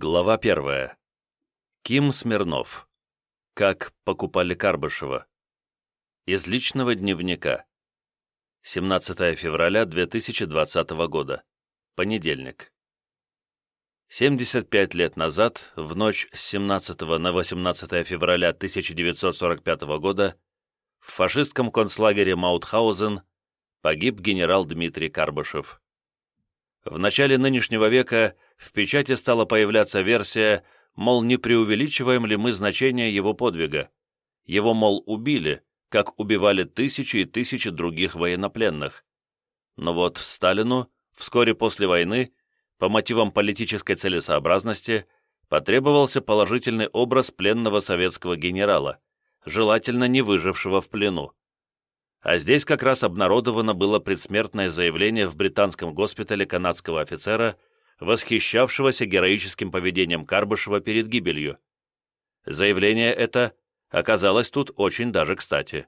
Глава первая. Ким Смирнов. Как покупали Карбышева. Из личного дневника. 17 февраля 2020 года. Понедельник. 75 лет назад, в ночь с 17 на 18 февраля 1945 года, в фашистском концлагере Маутхаузен погиб генерал Дмитрий Карбышев. В начале нынешнего века в печати стала появляться версия, мол, не преувеличиваем ли мы значение его подвига. Его, мол, убили, как убивали тысячи и тысячи других военнопленных. Но вот Сталину, вскоре после войны, по мотивам политической целесообразности, потребовался положительный образ пленного советского генерала, желательно не выжившего в плену. А здесь как раз обнародовано было предсмертное заявление в британском госпитале канадского офицера, восхищавшегося героическим поведением Карбышева перед гибелью. Заявление это оказалось тут очень даже кстати.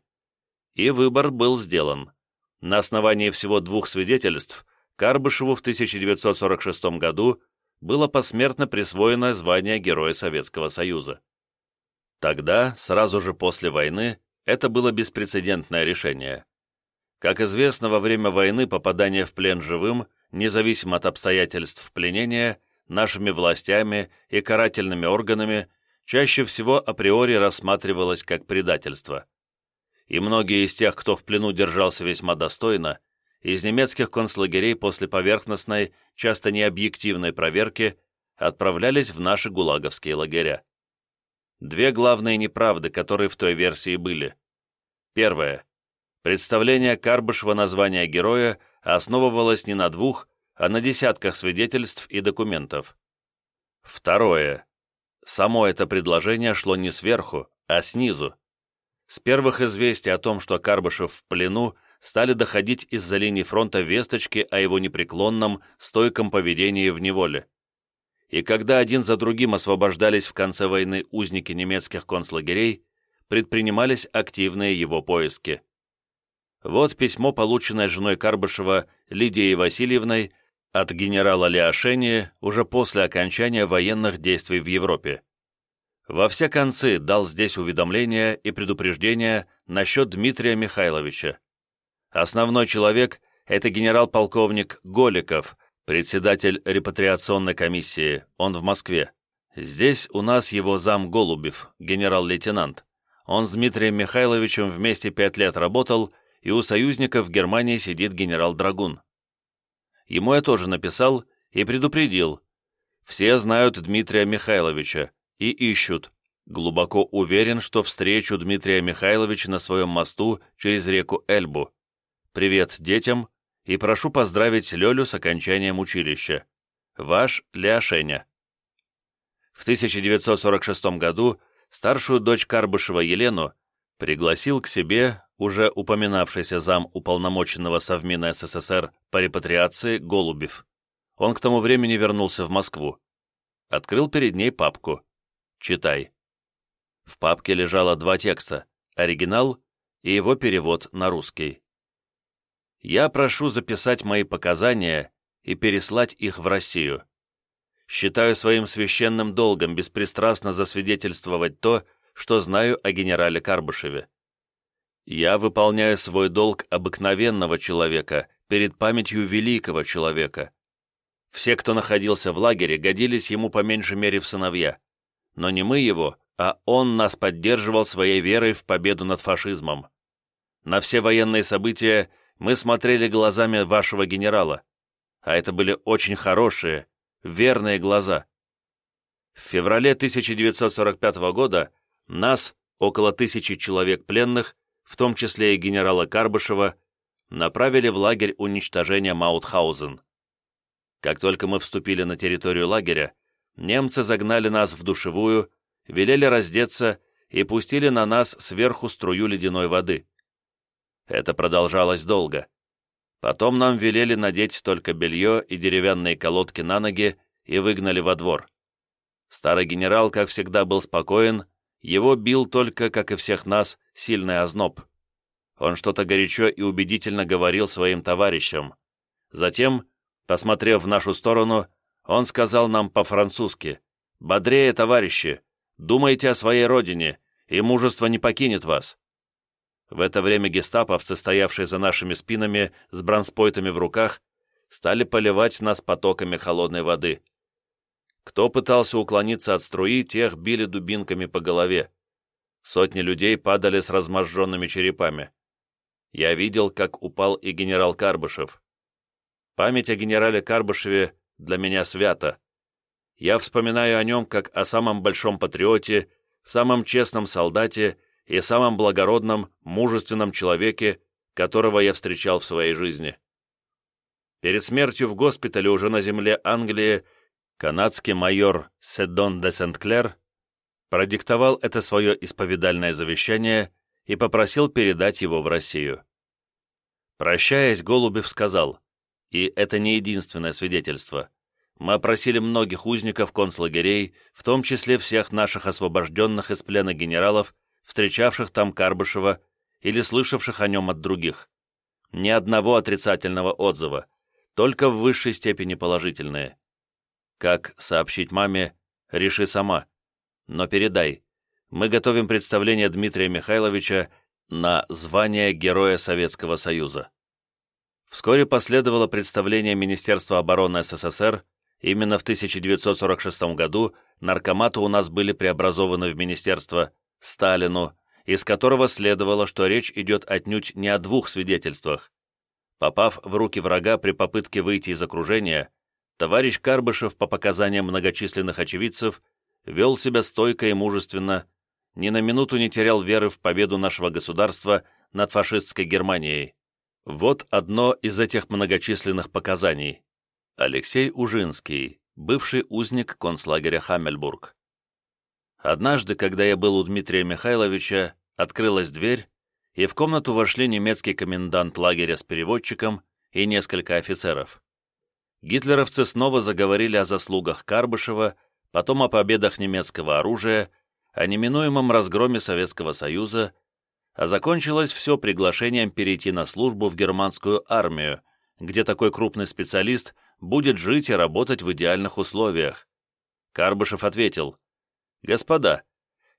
И выбор был сделан. На основании всего двух свидетельств Карбышеву в 1946 году было посмертно присвоено звание Героя Советского Союза. Тогда, сразу же после войны, это было беспрецедентное решение. Как известно, во время войны попадание в плен живым, независимо от обстоятельств пленения, нашими властями и карательными органами, чаще всего априори рассматривалось как предательство. И многие из тех, кто в плену держался весьма достойно, из немецких концлагерей после поверхностной, часто необъективной проверки отправлялись в наши гулаговские лагеря. Две главные неправды, которые в той версии были. Первое. Представление Карбышева названия героя основывалось не на двух, а на десятках свидетельств и документов. Второе. Само это предложение шло не сверху, а снизу. С первых известий о том, что Карбышев в плену, стали доходить из-за линии фронта весточки о его непреклонном, стойком поведении в неволе и когда один за другим освобождались в конце войны узники немецких концлагерей, предпринимались активные его поиски. Вот письмо, полученное женой Карбышева Лидией Васильевной от генерала Леошени уже после окончания военных действий в Европе. Во все концы дал здесь уведомления и предупреждения насчет Дмитрия Михайловича. Основной человек – это генерал-полковник Голиков, председатель репатриационной комиссии, он в Москве. Здесь у нас его зам Голубев, генерал-лейтенант. Он с Дмитрием Михайловичем вместе пять лет работал, и у союзников в Германии сидит генерал Драгун. Ему я тоже написал и предупредил. Все знают Дмитрия Михайловича и ищут. Глубоко уверен, что встречу Дмитрия Михайловича на своем мосту через реку Эльбу. Привет детям, и прошу поздравить Лёлю с окончанием училища. Ваш Ляшеня. В 1946 году старшую дочь Карбышева Елену пригласил к себе уже упоминавшийся зам уполномоченного Совмина СССР по репатриации Голубев. Он к тому времени вернулся в Москву. Открыл перед ней папку. «Читай». В папке лежало два текста, оригинал и его перевод на русский. Я прошу записать мои показания и переслать их в Россию. Считаю своим священным долгом беспристрастно засвидетельствовать то, что знаю о генерале Карбышеве. Я выполняю свой долг обыкновенного человека перед памятью великого человека. Все, кто находился в лагере, годились ему по меньшей мере в сыновья. Но не мы его, а он нас поддерживал своей верой в победу над фашизмом. На все военные события мы смотрели глазами вашего генерала, а это были очень хорошие, верные глаза. В феврале 1945 года нас, около тысячи человек пленных, в том числе и генерала Карбышева, направили в лагерь уничтожения Маутхаузен. Как только мы вступили на территорию лагеря, немцы загнали нас в душевую, велели раздеться и пустили на нас сверху струю ледяной воды. Это продолжалось долго. Потом нам велели надеть только белье и деревянные колодки на ноги и выгнали во двор. Старый генерал, как всегда, был спокоен, его бил только, как и всех нас, сильный озноб. Он что-то горячо и убедительно говорил своим товарищам. Затем, посмотрев в нашу сторону, он сказал нам по-французски Бодрее, товарищи! Думайте о своей родине, и мужество не покинет вас!» В это время гестаповцы, стоявшие за нашими спинами с бронспойтами в руках, стали поливать нас потоками холодной воды. Кто пытался уклониться от струи, тех били дубинками по голове. Сотни людей падали с разможженными черепами. Я видел, как упал и генерал Карбышев. Память о генерале Карбышеве для меня свята. Я вспоминаю о нем как о самом большом патриоте, самом честном солдате и самом благородном, мужественном человеке, которого я встречал в своей жизни. Перед смертью в госпитале уже на земле Англии канадский майор Седон де Сент-Клер продиктовал это свое исповедальное завещание и попросил передать его в Россию. Прощаясь, Голубев сказал, и это не единственное свидетельство, мы опросили многих узников концлагерей, в том числе всех наших освобожденных из плена генералов, встречавших там Карбышева или слышавших о нем от других. Ни одного отрицательного отзыва, только в высшей степени положительные. Как сообщить маме, реши сама. Но передай, мы готовим представление Дмитрия Михайловича на звание Героя Советского Союза. Вскоре последовало представление Министерства обороны СССР Именно в 1946 году наркоматы у нас были преобразованы в Министерство Сталину, из которого следовало, что речь идет отнюдь не о двух свидетельствах. Попав в руки врага при попытке выйти из окружения, товарищ Карбышев, по показаниям многочисленных очевидцев, вел себя стойко и мужественно, ни на минуту не терял веры в победу нашего государства над фашистской Германией. Вот одно из этих многочисленных показаний. Алексей Ужинский, бывший узник концлагеря Хаммельбург. Однажды, когда я был у Дмитрия Михайловича, открылась дверь, и в комнату вошли немецкий комендант лагеря с переводчиком и несколько офицеров. Гитлеровцы снова заговорили о заслугах Карбышева, потом о победах немецкого оружия, о неминуемом разгроме Советского Союза, а закончилось все приглашением перейти на службу в германскую армию, где такой крупный специалист будет жить и работать в идеальных условиях. Карбышев ответил, «Господа,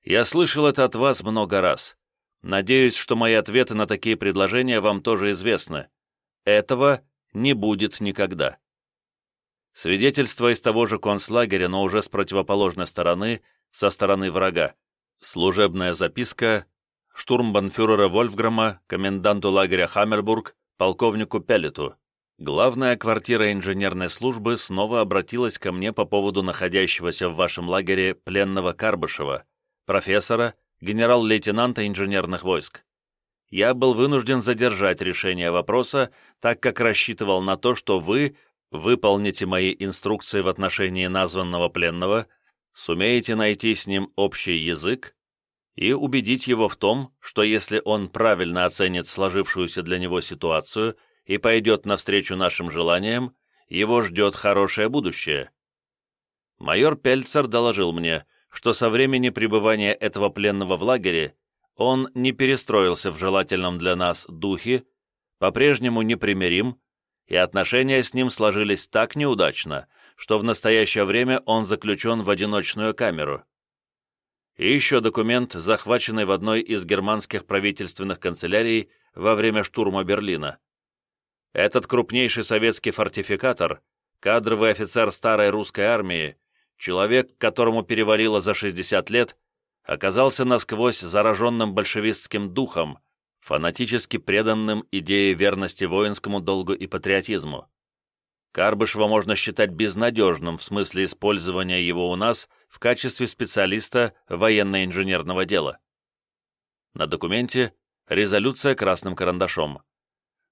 я слышал это от вас много раз. Надеюсь, что мои ответы на такие предложения вам тоже известны. Этого не будет никогда». Свидетельство из того же концлагеря, но уже с противоположной стороны, со стороны врага. Служебная записка штурмбанфюрера Вольфграма, коменданту лагеря Хаммербург, полковнику Пеллету. Главная квартира инженерной службы снова обратилась ко мне по поводу находящегося в вашем лагере пленного Карбышева, профессора, генерал-лейтенанта инженерных войск. Я был вынужден задержать решение вопроса, так как рассчитывал на то, что вы выполните мои инструкции в отношении названного пленного, сумеете найти с ним общий язык и убедить его в том, что если он правильно оценит сложившуюся для него ситуацию – и пойдет навстречу нашим желаниям, его ждет хорошее будущее. Майор Пельцер доложил мне, что со времени пребывания этого пленного в лагере он не перестроился в желательном для нас духе, по-прежнему непримирим, и отношения с ним сложились так неудачно, что в настоящее время он заключен в одиночную камеру. И еще документ, захваченный в одной из германских правительственных канцелярий во время штурма Берлина. Этот крупнейший советский фортификатор, кадровый офицер старой русской армии, человек, которому перевалило за 60 лет, оказался насквозь зараженным большевистским духом, фанатически преданным идее верности воинскому долгу и патриотизму. Карбышева можно считать безнадежным в смысле использования его у нас в качестве специалиста военно-инженерного дела. На документе резолюция красным карандашом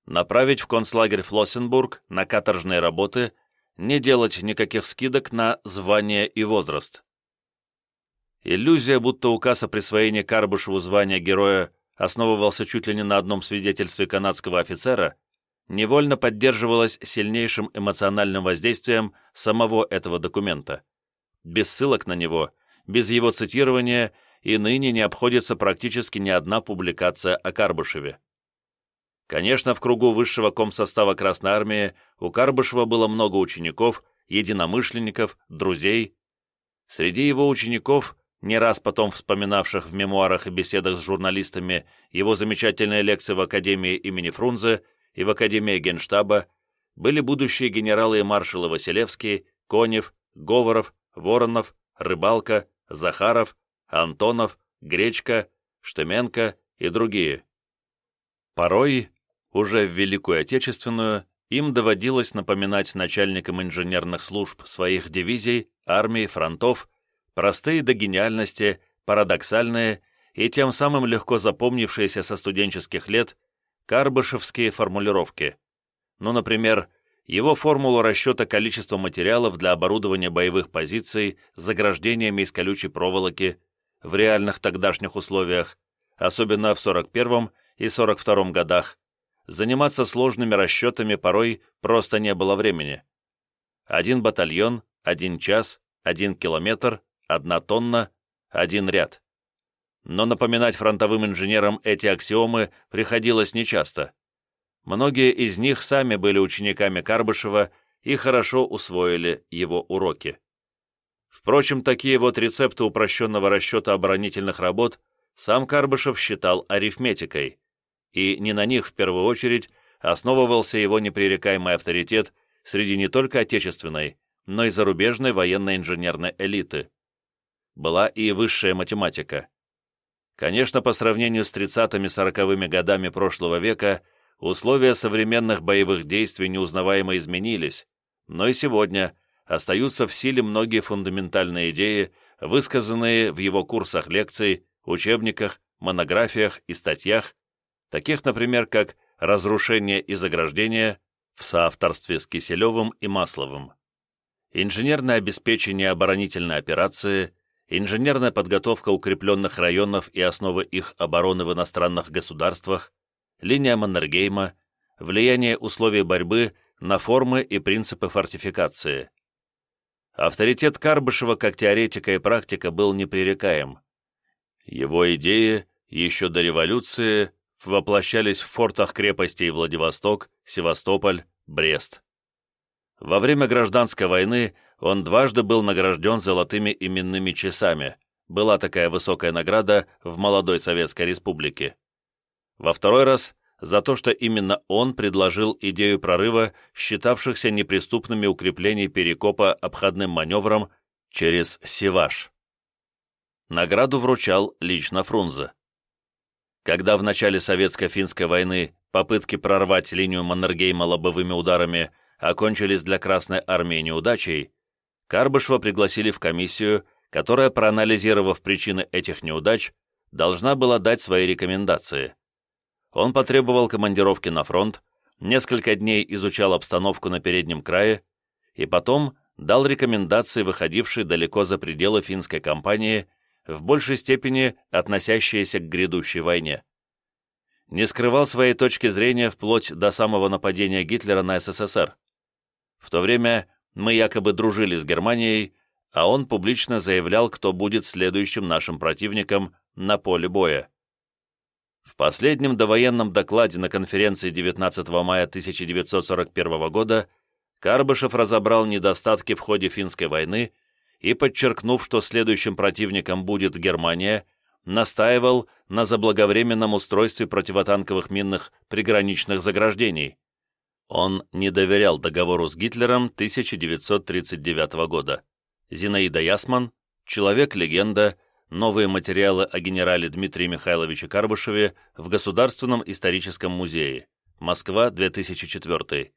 направить в концлагерь Флоссенбург на каторжные работы, не делать никаких скидок на звание и возраст. Иллюзия, будто указ о присвоении Карбышеву звания героя основывался чуть ли не на одном свидетельстве канадского офицера, невольно поддерживалась сильнейшим эмоциональным воздействием самого этого документа. Без ссылок на него, без его цитирования и ныне не обходится практически ни одна публикация о Карбышеве. Конечно, в кругу высшего комсостава Красной Армии у Карбышева было много учеников, единомышленников, друзей. Среди его учеников, не раз потом вспоминавших в мемуарах и беседах с журналистами его замечательные лекции в Академии имени Фрунзе и в Академии Генштаба, были будущие генералы и маршалы Василевский, Конев, Говоров, Воронов, Рыбалка, Захаров, Антонов, Гречка, Штеменко и другие. Порой, уже в Великую Отечественную, им доводилось напоминать начальникам инженерных служб своих дивизий, армий, фронтов, простые до гениальности, парадоксальные и тем самым легко запомнившиеся со студенческих лет карбышевские формулировки. Ну, например, его формулу расчета количества материалов для оборудования боевых позиций заграждениями из колючей проволоки в реальных тогдашних условиях, особенно в 41 и 42 годах, заниматься сложными расчетами порой просто не было времени. Один батальон, один час, один километр, одна тонна, один ряд. Но напоминать фронтовым инженерам эти аксиомы приходилось нечасто. Многие из них сами были учениками Карбышева и хорошо усвоили его уроки. Впрочем, такие вот рецепты упрощенного расчета оборонительных работ сам Карбышев считал арифметикой, и не на них в первую очередь основывался его непререкаемый авторитет среди не только отечественной, но и зарубежной военной инженерной элиты. Была и высшая математика. Конечно, по сравнению с 30-40-ми годами прошлого века условия современных боевых действий неузнаваемо изменились, но и сегодня остаются в силе многие фундаментальные идеи, высказанные в его курсах лекций, учебниках, монографиях и статьях, таких, например, как «Разрушение и заграждение» в соавторстве с Киселевым и Масловым, инженерное обеспечение оборонительной операции, инженерная подготовка укрепленных районов и основы их обороны в иностранных государствах, линия Маннергейма, влияние условий борьбы на формы и принципы фортификации. Авторитет Карбышева как теоретика и практика был непререкаем. Его идеи еще до революции воплощались в фортах крепостей Владивосток, Севастополь, Брест. Во время гражданской войны он дважды был награжден золотыми именными часами. Была такая высокая награда в молодой Советской Республике. Во второй раз за то, что именно он предложил идею прорыва считавшихся неприступными укреплений Перекопа обходным маневром через Севаш. Награду вручал лично Фрунзе. Когда в начале Советско-финской войны попытки прорвать линию Маннергейма лобовыми ударами окончились для Красной Армии неудачей, Карбышева пригласили в комиссию, которая, проанализировав причины этих неудач, должна была дать свои рекомендации. Он потребовал командировки на фронт, несколько дней изучал обстановку на переднем крае и потом дал рекомендации, выходившие далеко за пределы финской кампании в большей степени относящиеся к грядущей войне. Не скрывал своей точки зрения вплоть до самого нападения Гитлера на СССР. В то время мы якобы дружили с Германией, а он публично заявлял, кто будет следующим нашим противником на поле боя. В последнем довоенном докладе на конференции 19 мая 1941 года Карбышев разобрал недостатки в ходе финской войны и, подчеркнув, что следующим противником будет Германия, настаивал на заблаговременном устройстве противотанковых минных приграничных заграждений. Он не доверял договору с Гитлером 1939 года. Зинаида Ясман, человек-легенда, новые материалы о генерале Дмитрии Михайловиче Карбышеве в Государственном историческом музее, Москва, 2004.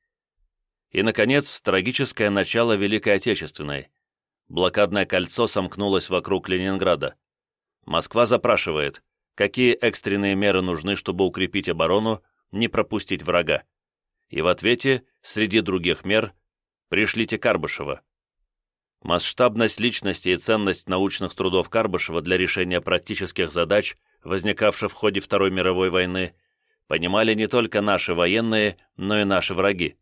И, наконец, трагическое начало Великой Отечественной, Блокадное кольцо сомкнулось вокруг Ленинграда. Москва запрашивает, какие экстренные меры нужны, чтобы укрепить оборону, не пропустить врага. И в ответе, среди других мер, пришлите Карбышева. Масштабность личности и ценность научных трудов Карбышева для решения практических задач, возникавших в ходе Второй мировой войны, понимали не только наши военные, но и наши враги.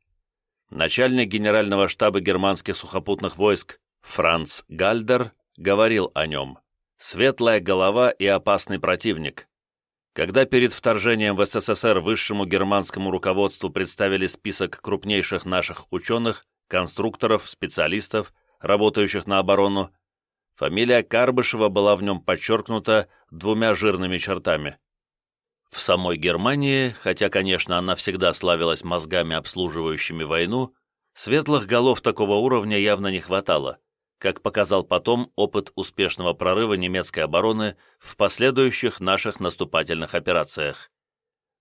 Начальник генерального штаба германских сухопутных войск Франц Гальдер говорил о нем. «Светлая голова и опасный противник». Когда перед вторжением в СССР высшему германскому руководству представили список крупнейших наших ученых, конструкторов, специалистов, работающих на оборону, Фамилия Карбышева была в нем подчеркнута двумя жирными чертами. В самой Германии, хотя, конечно, она всегда славилась мозгами, обслуживающими войну, светлых голов такого уровня явно не хватало, как показал потом опыт успешного прорыва немецкой обороны в последующих наших наступательных операциях.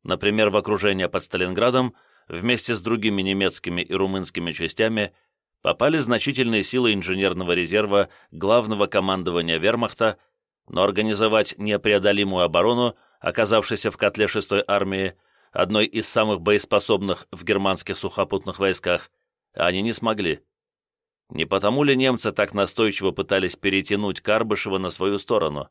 Например, в окружение под Сталинградом вместе с другими немецкими и румынскими частями попали значительные силы инженерного резерва главного командования вермахта, но организовать непреодолимую оборону, оказавшейся в котле 6-й армии, одной из самых боеспособных в германских сухопутных войсках, они не смогли. Не потому ли немцы так настойчиво пытались перетянуть Карбышева на свою сторону?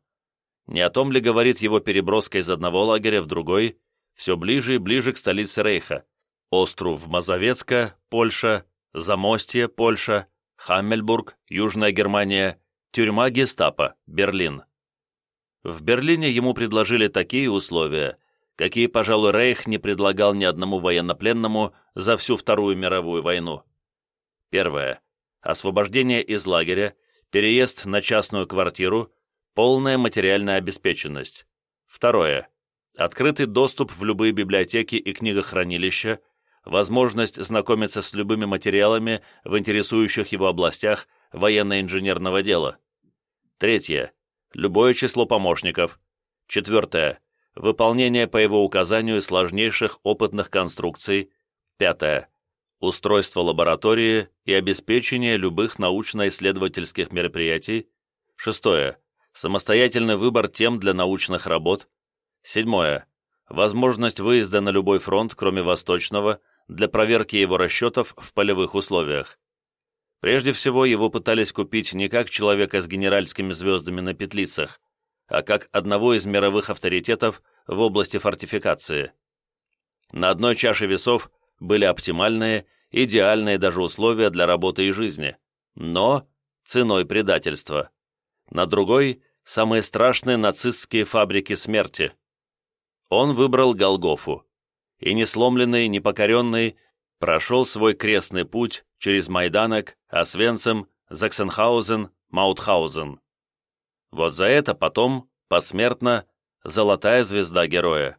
Не о том ли говорит его переброска из одного лагеря в другой, все ближе и ближе к столице Рейха, остров Мазовецка, Польша, Замостье, Польша, Хаммельбург, Южная Германия, тюрьма гестапо, Берлин. В Берлине ему предложили такие условия, какие, пожалуй, Рейх не предлагал ни одному военнопленному за всю Вторую мировую войну. Первое. Освобождение из лагеря, переезд на частную квартиру, полная материальная обеспеченность. Второе. Открытый доступ в любые библиотеки и книгохранилища, возможность знакомиться с любыми материалами в интересующих его областях военно-инженерного дела. Третье. Любое число помощников. Четвертое. Выполнение по его указанию сложнейших опытных конструкций. Пятое. Устройство лаборатории и обеспечение любых научно-исследовательских мероприятий. Шестое. Самостоятельный выбор тем для научных работ. Седьмое. Возможность выезда на любой фронт, кроме Восточного, для проверки его расчетов в полевых условиях. Прежде всего, его пытались купить не как человека с генеральскими звездами на петлицах, а как одного из мировых авторитетов в области фортификации. На одной чаше весов были оптимальные, идеальные даже условия для работы и жизни, но ценой предательства. На другой – самые страшные нацистские фабрики смерти. Он выбрал Голгофу, и не сломленный, не покоренный, прошел свой крестный путь через Майданок, Освенцим, Заксенхаузен, Маутхаузен. Вот за это потом, посмертно, золотая звезда героя.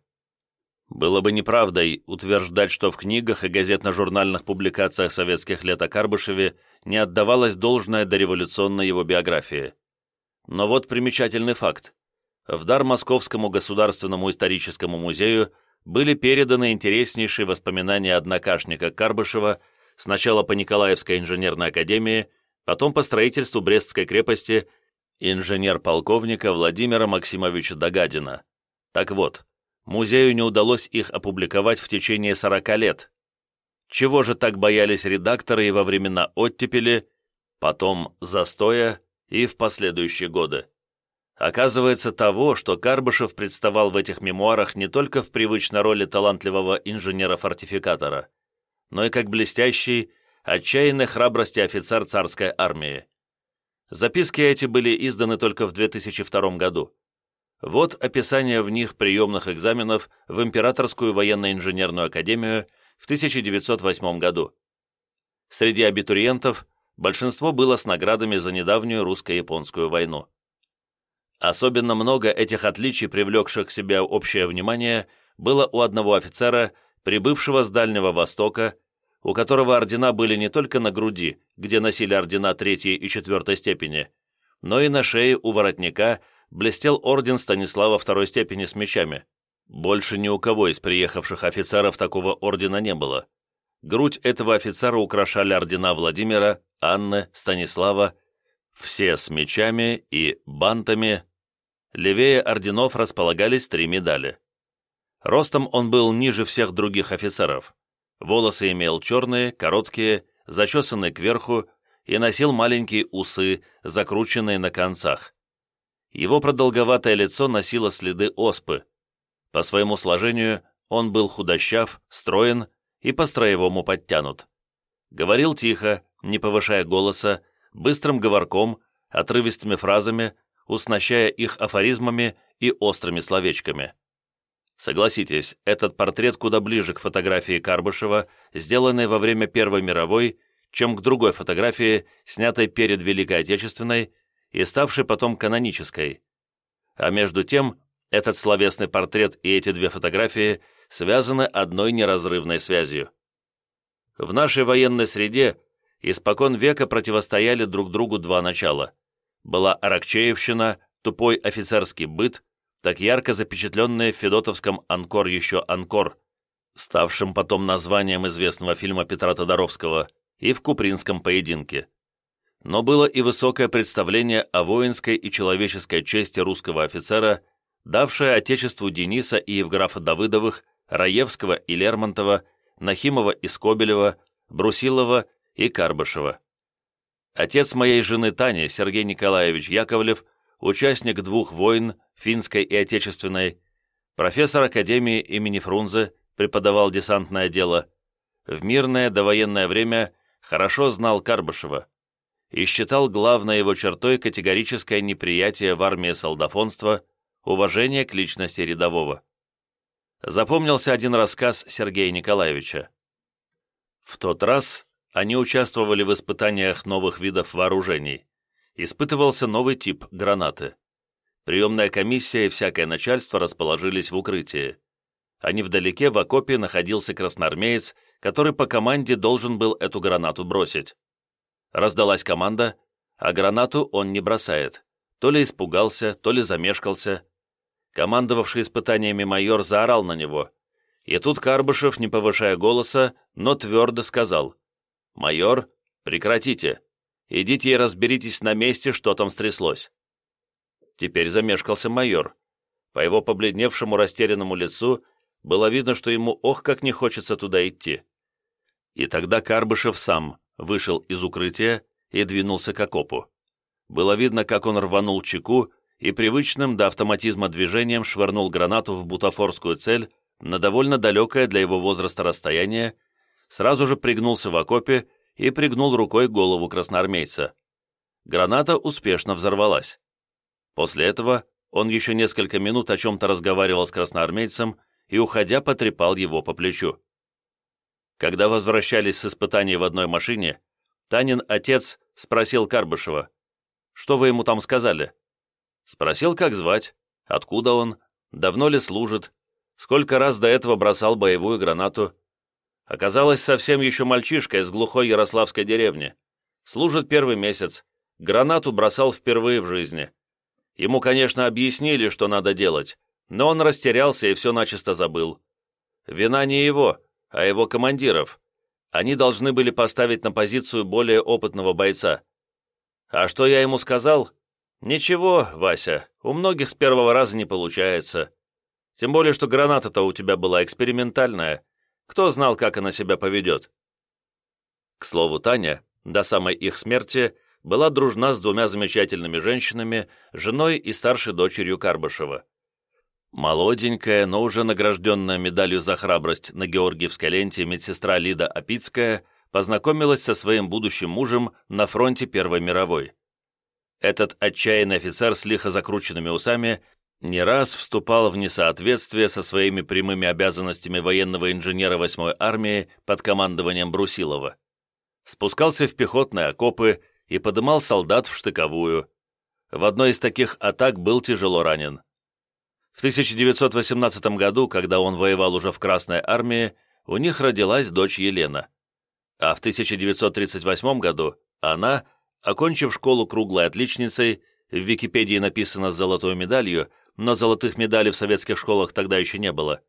Было бы неправдой утверждать, что в книгах и газетно-журнальных публикациях советских лет о Карбышеве не отдавалось должное дореволюционной его биографии. Но вот примечательный факт. В дар Московскому государственному историческому музею были переданы интереснейшие воспоминания однокашника Карбышева сначала по Николаевской инженерной академии, потом по строительству Брестской крепости инженер-полковника Владимира Максимовича Дагадина. Так вот, музею не удалось их опубликовать в течение 40 лет. Чего же так боялись редакторы и во времена оттепели, потом застоя и в последующие годы? Оказывается, того, что Карбышев представал в этих мемуарах не только в привычной роли талантливого инженера-фортификатора, но и как блестящий, отчаянной храбрости офицер царской армии. Записки эти были изданы только в 2002 году. Вот описание в них приемных экзаменов в Императорскую военно-инженерную академию в 1908 году. Среди абитуриентов большинство было с наградами за недавнюю русско-японскую войну. Особенно много этих отличий, привлекших к себе общее внимание, было у одного офицера, прибывшего с Дальнего Востока, у которого ордена были не только на груди, где носили ордена третьей и четвертой степени, но и на шее у воротника блестел орден Станислава второй степени с мечами. Больше ни у кого из приехавших офицеров такого ордена не было. Грудь этого офицера украшали ордена Владимира, Анны, Станислава, все с мечами и бантами, Левее орденов располагались три медали. Ростом он был ниже всех других офицеров. Волосы имел черные, короткие, зачесанные кверху и носил маленькие усы, закрученные на концах. Его продолговатое лицо носило следы оспы. По своему сложению он был худощав, строен и по-строевому подтянут. Говорил тихо, не повышая голоса, быстрым говорком, отрывистыми фразами, уснащая их афоризмами и острыми словечками. Согласитесь, этот портрет куда ближе к фотографии Карбышева, сделанной во время Первой мировой, чем к другой фотографии, снятой перед Великой Отечественной и ставшей потом канонической. А между тем, этот словесный портрет и эти две фотографии связаны одной неразрывной связью. В нашей военной среде испокон века противостояли друг другу два начала. Была Аракчеевщина, тупой офицерский быт, так ярко запечатленный в Федотовском «Анкор еще Анкор», ставшим потом названием известного фильма Петра Тодоровского, и в Купринском поединке. Но было и высокое представление о воинской и человеческой чести русского офицера, давшее Отечеству Дениса и Евграфа Давыдовых, Раевского и Лермонтова, Нахимова и Скобелева, Брусилова и Карбышева. Отец моей жены Тани, Сергей Николаевич Яковлев, участник двух войн, финской и отечественной, профессор Академии имени Фрунзе, преподавал десантное дело, в мирное довоенное время хорошо знал Карбышева и считал главной его чертой категорическое неприятие в армии солдафонства, уважение к личности рядового. Запомнился один рассказ Сергея Николаевича. В тот раз они участвовали в испытаниях новых видов вооружений. Испытывался новый тип гранаты. Приемная комиссия и всякое начальство расположились в укрытии. А невдалеке в окопе находился красноармеец, который по команде должен был эту гранату бросить. Раздалась команда, а гранату он не бросает. То ли испугался, то ли замешкался. Командовавший испытаниями майор заорал на него. И тут Карбышев, не повышая голоса, но твердо сказал. «Майор, прекратите. Идите и разберитесь на месте, что там стряслось». Теперь замешкался майор. По его побледневшему растерянному лицу было видно, что ему ох, как не хочется туда идти. И тогда Карбышев сам вышел из укрытия и двинулся к окопу. Было видно, как он рванул чеку и привычным до автоматизма движением швырнул гранату в бутафорскую цель на довольно далекое для его возраста расстояние, сразу же пригнулся в окопе и пригнул рукой голову красноармейца. Граната успешно взорвалась. После этого он еще несколько минут о чем-то разговаривал с красноармейцем и, уходя, потрепал его по плечу. Когда возвращались с испытаний в одной машине, Танин отец спросил Карбышева, «Что вы ему там сказали?» Спросил, как звать, откуда он, давно ли служит, сколько раз до этого бросал боевую гранату. Оказалось, совсем еще мальчишка из глухой ярославской деревни. Служит первый месяц, гранату бросал впервые в жизни. Ему, конечно, объяснили, что надо делать, но он растерялся и все начисто забыл. Вина не его, а его командиров. Они должны были поставить на позицию более опытного бойца. А что я ему сказал? Ничего, Вася, у многих с первого раза не получается. Тем более, что граната-то у тебя была экспериментальная. Кто знал, как она себя поведет? К слову, Таня, до самой их смерти, была дружна с двумя замечательными женщинами, женой и старшей дочерью Карбышева. Молоденькая, но уже награжденная медалью за храбрость на Георгиевской ленте медсестра Лида Апицкая познакомилась со своим будущим мужем на фронте Первой мировой. Этот отчаянный офицер с лихо закрученными усами не раз вступал в несоответствие со своими прямыми обязанностями военного инженера 8-й армии под командованием Брусилова. Спускался в пехотные окопы и подымал солдат в штыковую. В одной из таких атак был тяжело ранен. В 1918 году, когда он воевал уже в Красной армии, у них родилась дочь Елена. А в 1938 году она, окончив школу круглой отличницей, в Википедии написано с золотой медалью, но золотых медалей в советских школах тогда еще не было,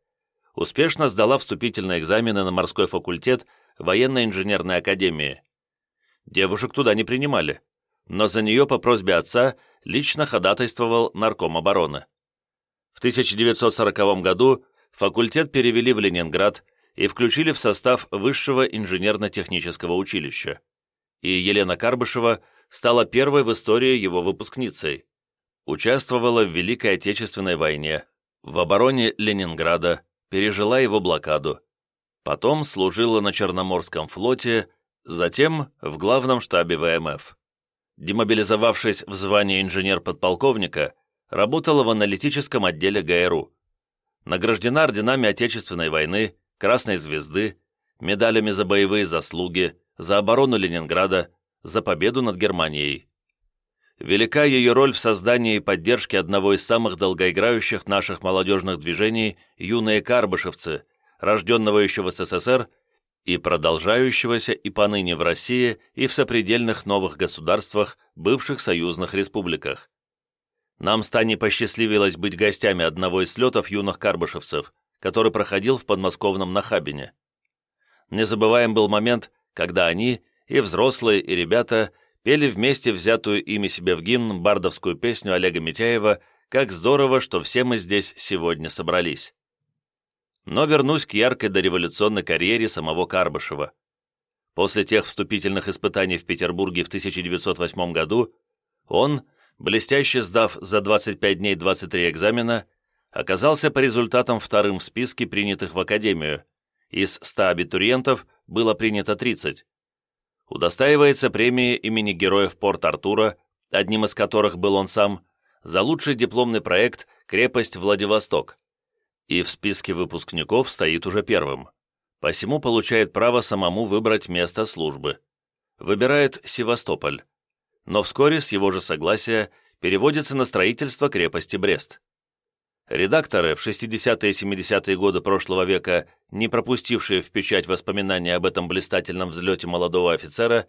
успешно сдала вступительные экзамены на морской факультет военно-инженерной академии. Девушек туда не принимали, но за нее по просьбе отца лично ходатайствовал нарком обороны. В 1940 году факультет перевели в Ленинград и включили в состав Высшего инженерно-технического училища. И Елена Карбышева стала первой в истории его выпускницей. Участвовала в Великой Отечественной войне, в обороне Ленинграда, пережила его блокаду. Потом служила на Черноморском флоте, затем в главном штабе ВМФ. Демобилизовавшись в звании инженер-подполковника, работала в аналитическом отделе ГРУ. Награждена орденами Отечественной войны, Красной звезды, медалями за боевые заслуги, за оборону Ленинграда, за победу над Германией. велика ее роль в создании и поддержке одного из самых долгоиграющих наших молодежных движений «Юные карбышевцы», рожденного еще в СССР и продолжающегося и поныне в России и в сопредельных новых государствах, бывших союзных республиках. Нам с Таней посчастливилось быть гостями одного из слетов юных карбышевцев, который проходил в подмосковном Нахабине. Незабываем был момент, когда они, и взрослые, и ребята, пели вместе взятую ими себе в гимн бардовскую песню Олега Митяева «Как здорово, что все мы здесь сегодня собрались». Но вернусь к яркой дореволюционной карьере самого Карбышева. После тех вступительных испытаний в Петербурге в 1908 году он, блестяще сдав за 25 дней 23 экзамена, оказался по результатам вторым в списке принятых в Академию. Из 100 абитуриентов было принято 30. Удостаивается премии имени Героев Порт-Артура, одним из которых был он сам, за лучший дипломный проект «Крепость Владивосток», и в списке выпускников стоит уже первым. Посему получает право самому выбрать место службы. Выбирает Севастополь, но вскоре с его же согласия переводится на строительство крепости Брест. Редакторы в 60-е и 70-е годы прошлого века, не пропустившие в печать воспоминания об этом блистательном взлете молодого офицера,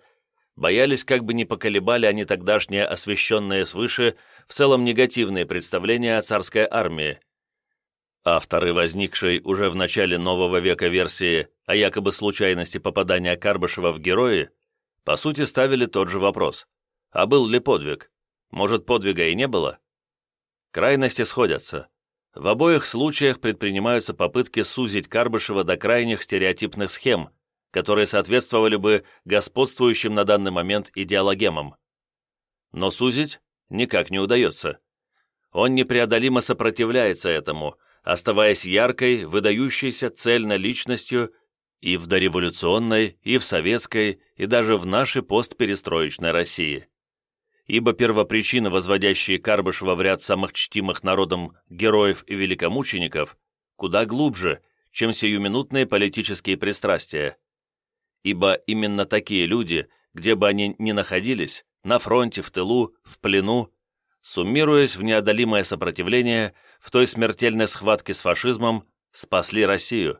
боялись, как бы не поколебали они тогдашние освещенные свыше в целом негативные представления о царской армии, Авторы возникшей уже в начале нового века версии о якобы случайности попадания Карбышева в герои, по сути ставили тот же вопрос. А был ли подвиг? Может, подвига и не было? Крайности сходятся. В обоих случаях предпринимаются попытки сузить Карбышева до крайних стереотипных схем, которые соответствовали бы господствующим на данный момент идеологемам. Но сузить никак не удается. Он непреодолимо сопротивляется этому, оставаясь яркой, выдающейся цельной личностью и в дореволюционной, и в советской, и даже в нашей постперестроечной России. Ибо первопричины, возводящие Карбышева в ряд самых чтимых народом героев и великомучеников, куда глубже, чем сиюминутные политические пристрастия. Ибо именно такие люди, где бы они ни находились, на фронте, в тылу, в плену, суммируясь в неодолимое сопротивление, в той смертельной схватке с фашизмом спасли Россию.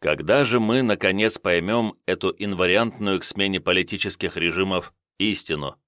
Когда же мы, наконец, поймем эту инвариантную к смене политических режимов истину?